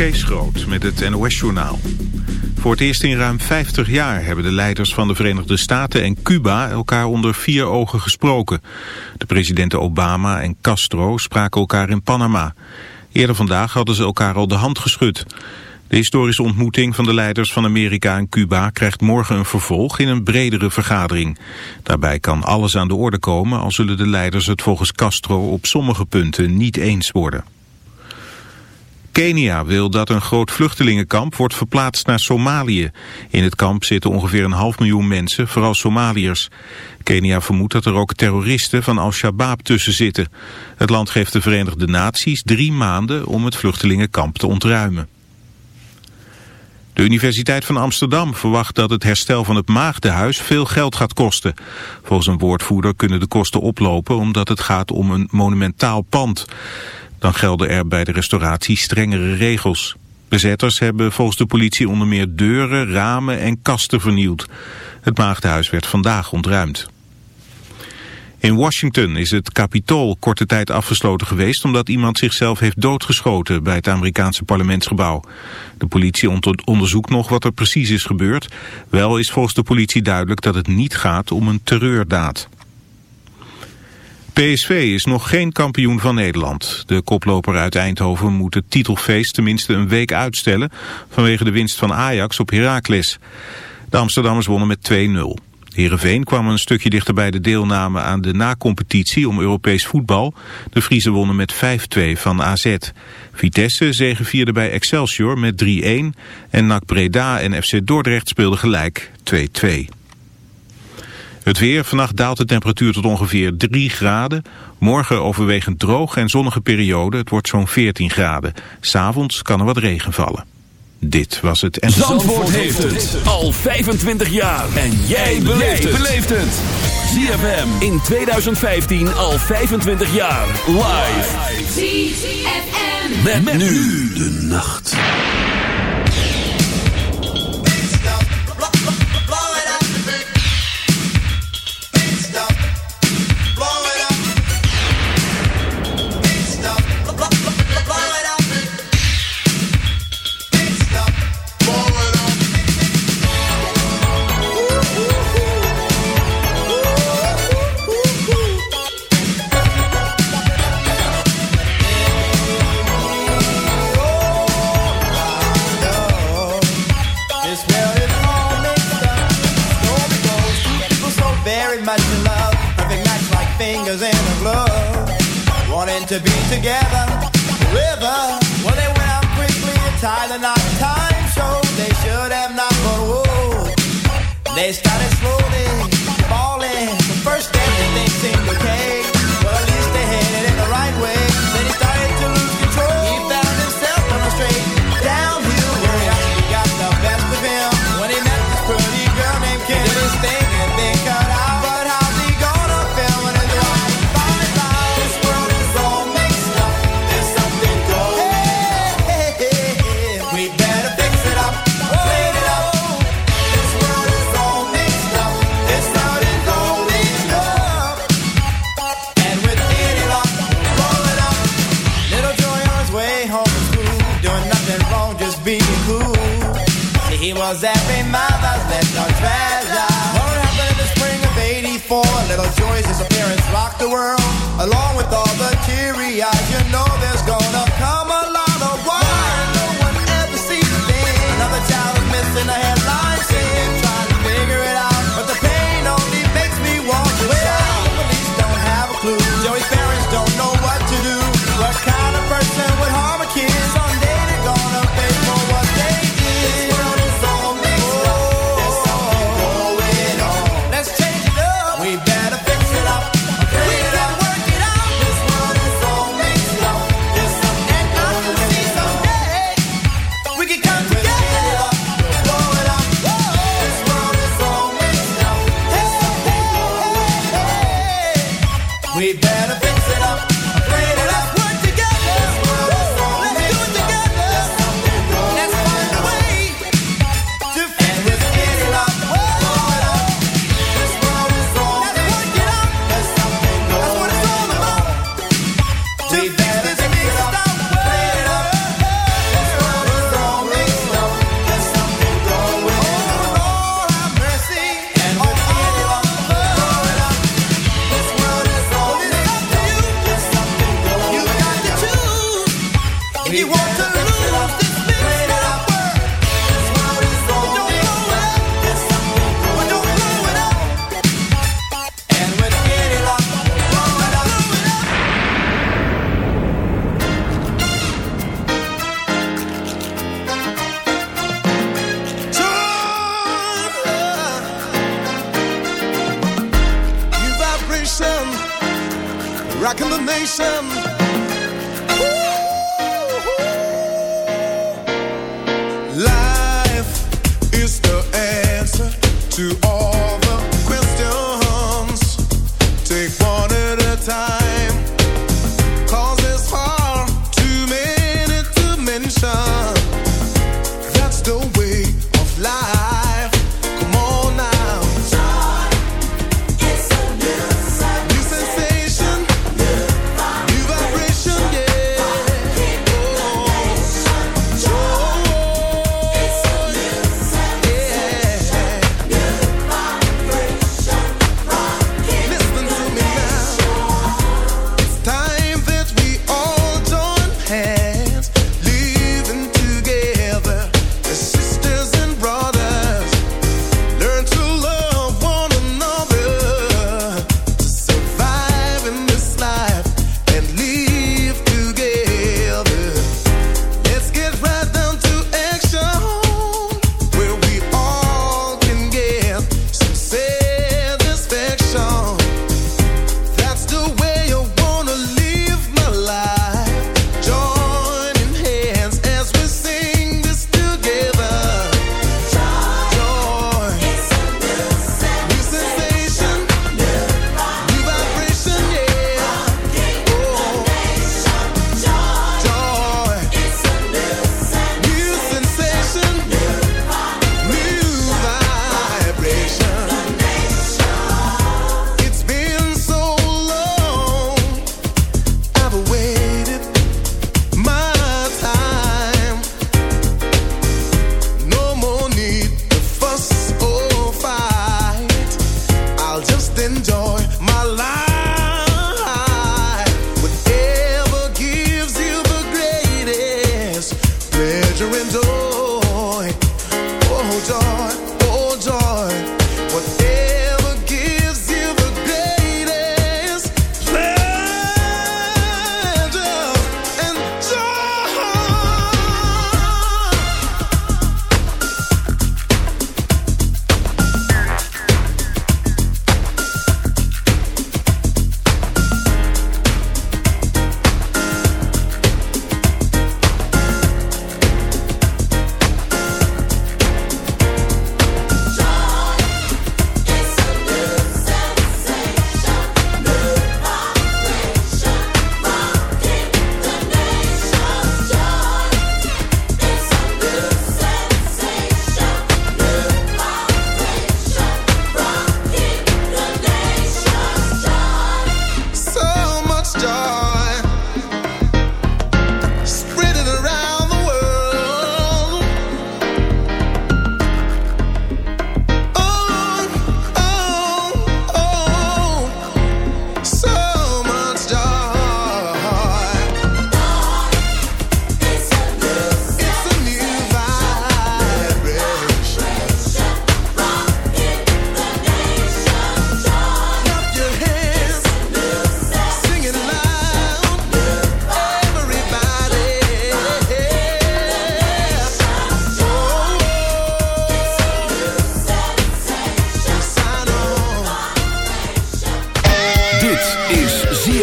Kees Groot met het NOS-journaal. Voor het eerst in ruim 50 jaar hebben de leiders van de Verenigde Staten en Cuba elkaar onder vier ogen gesproken. De presidenten Obama en Castro spraken elkaar in Panama. Eerder vandaag hadden ze elkaar al de hand geschud. De historische ontmoeting van de leiders van Amerika en Cuba krijgt morgen een vervolg in een bredere vergadering. Daarbij kan alles aan de orde komen, al zullen de leiders het volgens Castro op sommige punten niet eens worden. Kenia wil dat een groot vluchtelingenkamp wordt verplaatst naar Somalië. In het kamp zitten ongeveer een half miljoen mensen, vooral Somaliërs. Kenia vermoedt dat er ook terroristen van Al-Shabaab tussen zitten. Het land geeft de Verenigde Naties drie maanden om het vluchtelingenkamp te ontruimen. De Universiteit van Amsterdam verwacht dat het herstel van het Maagdenhuis veel geld gaat kosten. Volgens een woordvoerder kunnen de kosten oplopen omdat het gaat om een monumentaal pand. Dan gelden er bij de restauratie strengere regels. Bezetters hebben volgens de politie onder meer deuren, ramen en kasten vernield. Het Maagdenhuis werd vandaag ontruimd. In Washington is het Capitool korte tijd afgesloten geweest omdat iemand zichzelf heeft doodgeschoten bij het Amerikaanse parlementsgebouw. De politie onderzoekt nog wat er precies is gebeurd. Wel is volgens de politie duidelijk dat het niet gaat om een terreurdaad. PSV is nog geen kampioen van Nederland. De koploper uit Eindhoven moet het titelfeest tenminste een week uitstellen... vanwege de winst van Ajax op Heracles. De Amsterdammers wonnen met 2-0. Heerenveen kwam een stukje dichter bij de deelname aan de na-competitie om Europees voetbal. De Friese wonnen met 5-2 van AZ. Vitesse zegevierde bij Excelsior met 3-1 en NAC Breda en FC Dordrecht speelden gelijk 2-2. Het weer, vannacht daalt de temperatuur tot ongeveer 3 graden. Morgen overwegend droog en zonnige periode. Het wordt zo'n 14 graden. S'avonds kan er wat regen vallen. Dit was het... En... Zandvoort, heeft het al 25 jaar. En jij beleeft het. ZFM in 2015 al 25 jaar. Live. ZFM. met nu de nacht. Let's go. Was every mother's little treasure. What happened in the spring of 84? Little Joy's disappearance rocked the world. Along with all the teary eyes, you know there's gonna come a lot of why no one ever sees a thing. Another child is missing a headline scene. Trying to figure it out, but the pain only makes me want to shout. Police don't have a clue. Joey's parents don't know what to do. What kind of person nation, rocking the nation. Life is the answer to all.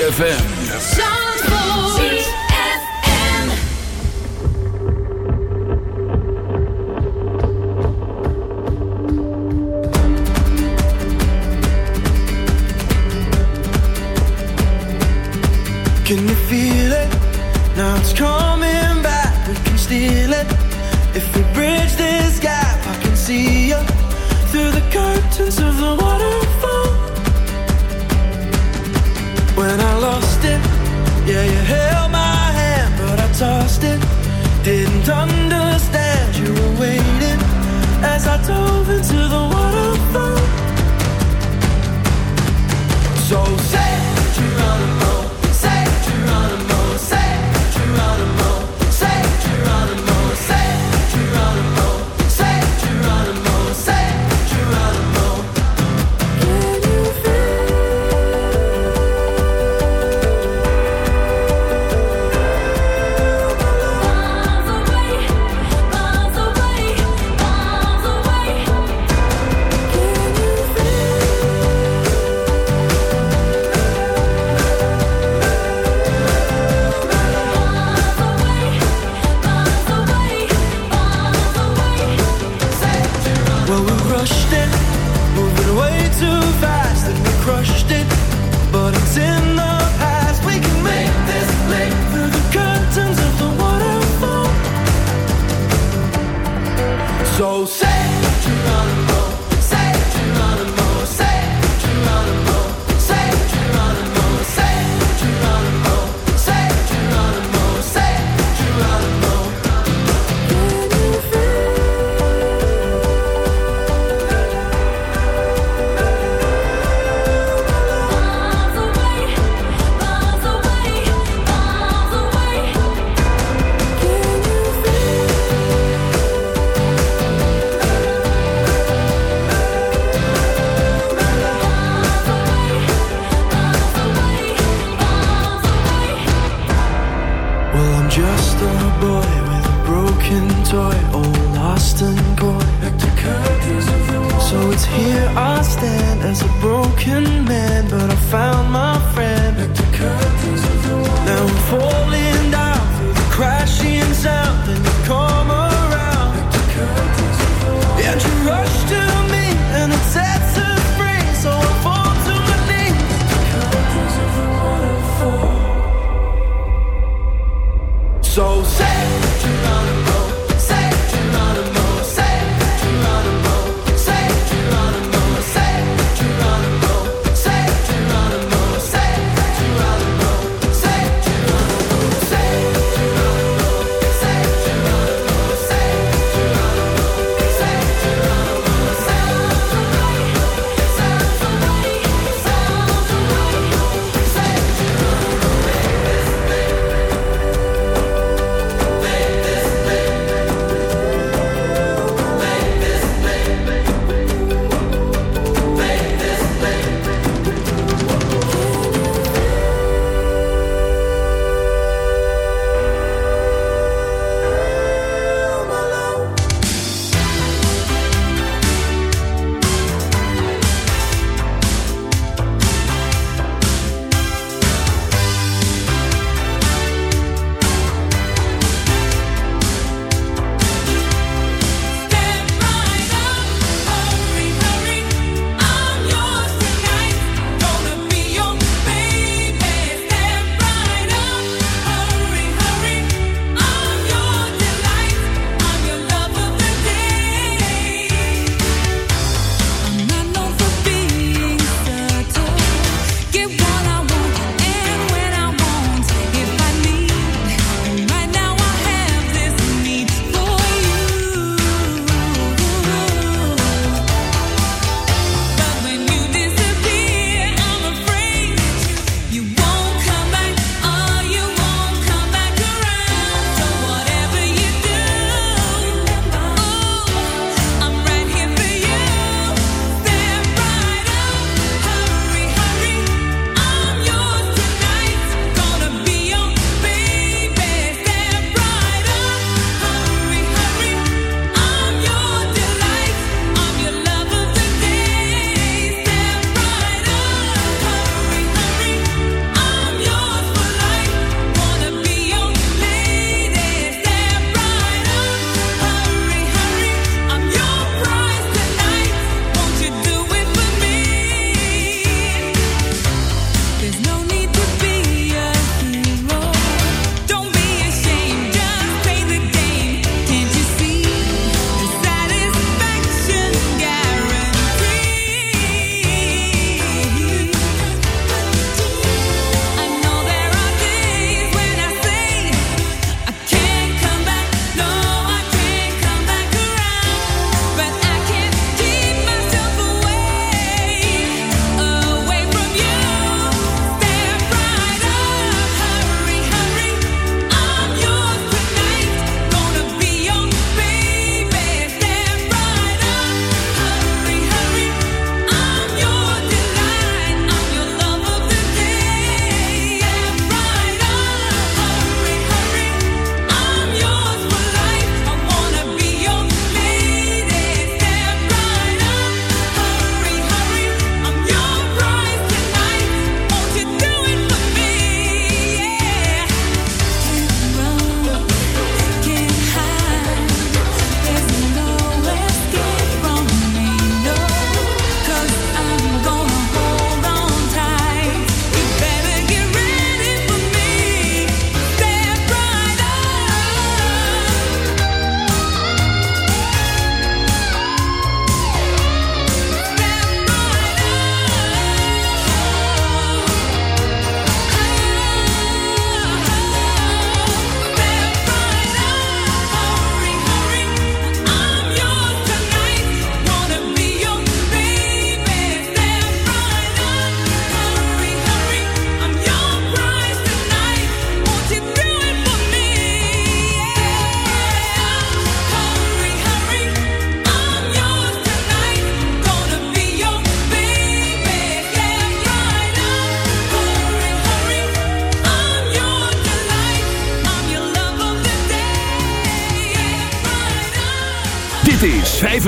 ZFM.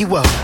you up.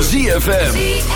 ZFM.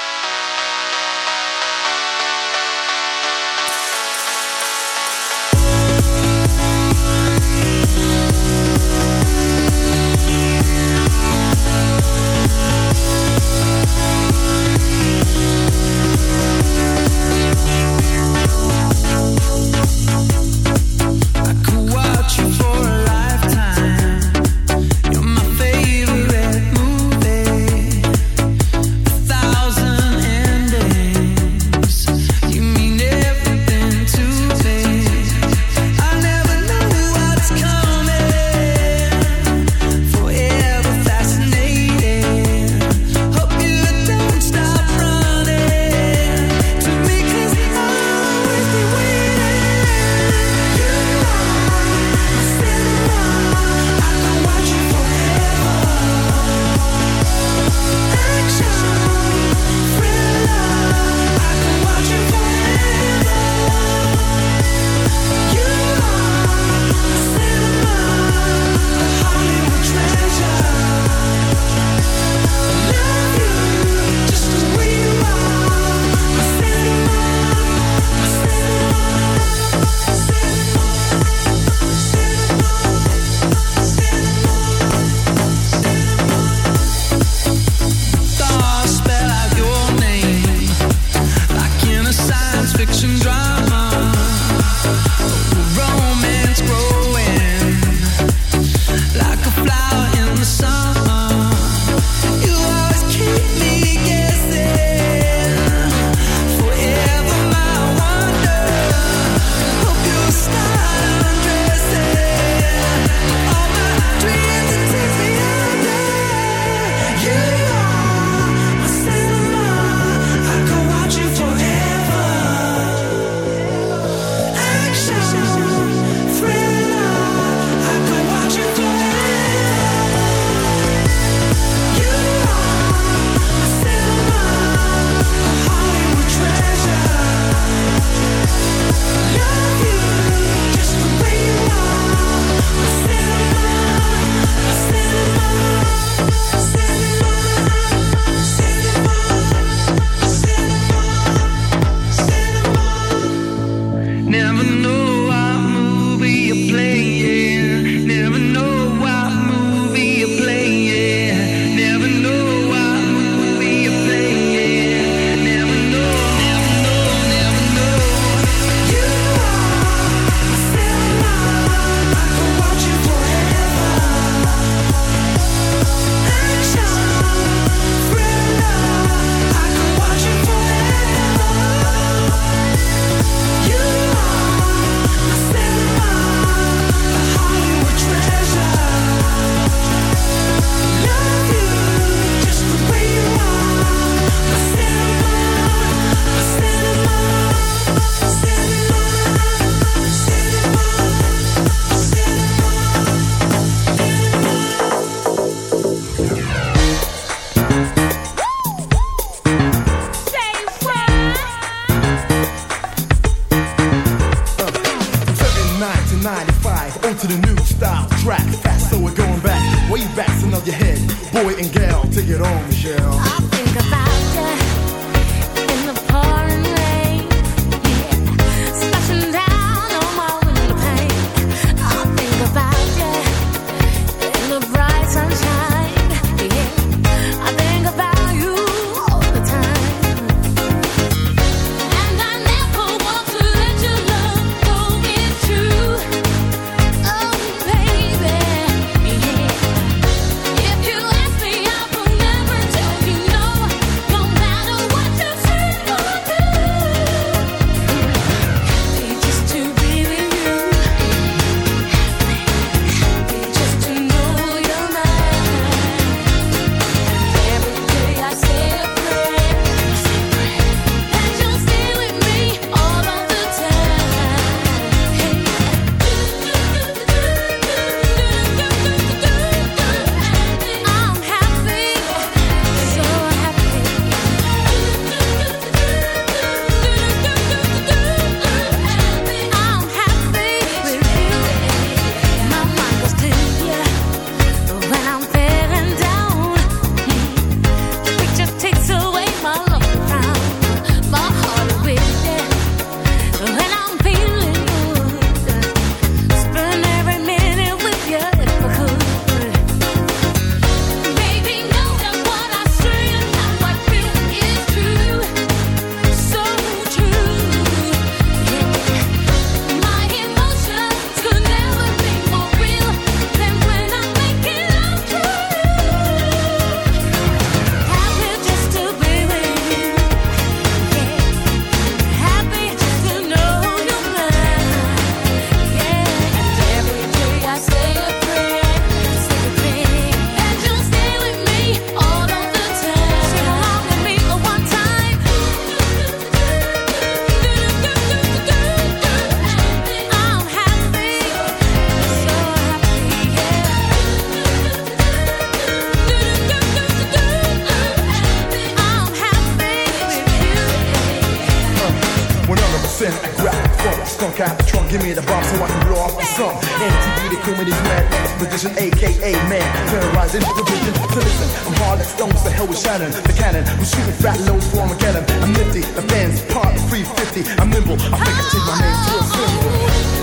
skunk out the trunk, give me the bomb so I can blow off the sun. MTV, the comedy man. magician, aka man, terrorizing the vision. So listen, I'm hard like stones, the hell with Shannon, the cannon. I'm shooting fat loads for Armageddon. I'm nifty, the fans part 350. I'm nimble, I think I take my name to a symbol.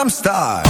I'm star.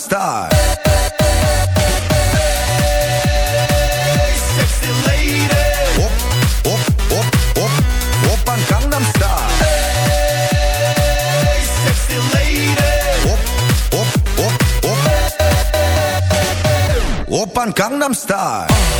star. Gangnam Style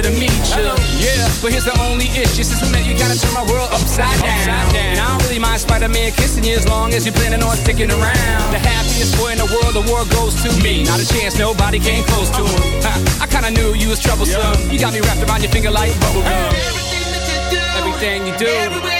pleasure to meet you. Hello. Yeah, but here's the only issue. Since we met, you gotta turn my world upside down. Upside down. And I don't really mind Spider-Man kissing you as long as you're planning on sticking around. The happiest boy in the world, the world goes to me. Not a chance, nobody came close to him. I kinda knew you was troublesome. Yeah. You got me wrapped around your finger like bubblegum. Everything that you do. Everything you do. Everywhere